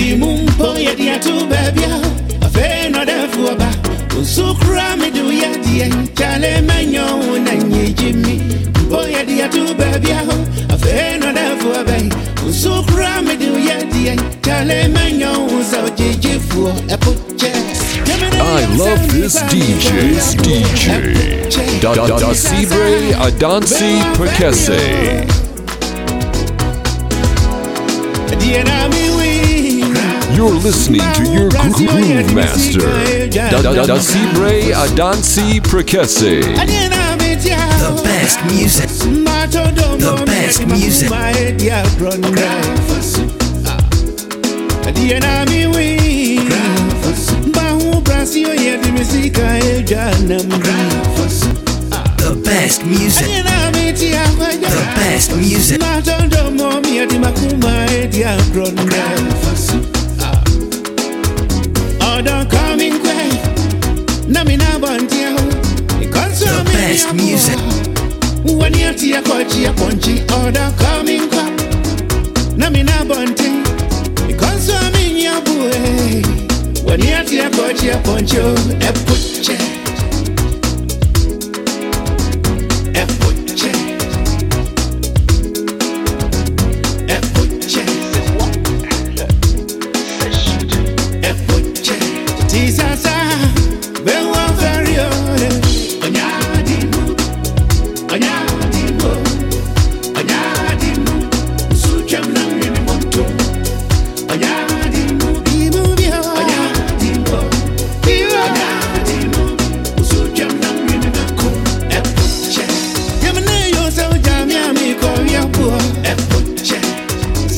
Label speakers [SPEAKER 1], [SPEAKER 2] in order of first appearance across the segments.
[SPEAKER 1] Edi mumpo ye dia tu bebia Afe no de fuaba Usukra mi du ye dia Chale menyo na nye jimi Mpo ye dia tu bebia Afe no de fuaba Usukra mi du ye dia Chale menyo Uza ujiji fuo. Epo che.
[SPEAKER 2] I love this DJ's DJ. Da Da Da Sibre Adansi Prekese. You're listening to your groove master. Da Da Da Sibre Adansi Prekese.
[SPEAKER 3] The best music.
[SPEAKER 1] The
[SPEAKER 3] best music. The best music. The best music. The best music.
[SPEAKER 1] When you tia kochi ya ponchi order coming kwa na mina bonti because I'm in your boy when you tia kochi ya poncho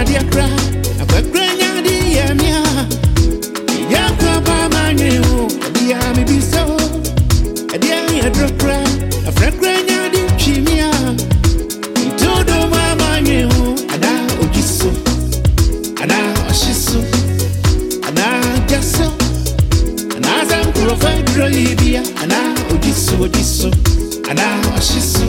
[SPEAKER 1] adiakra akwakra nya de yɛ mea o ɛdea yɛdorɔ kora afrakra nya de twi mea ntodo ma ma nwe ho ada ogyi so ada ɔhye so ada gya so anaasɛ nkurɔfo adurɔ yi bia anaa ogyi anaa ɔhye so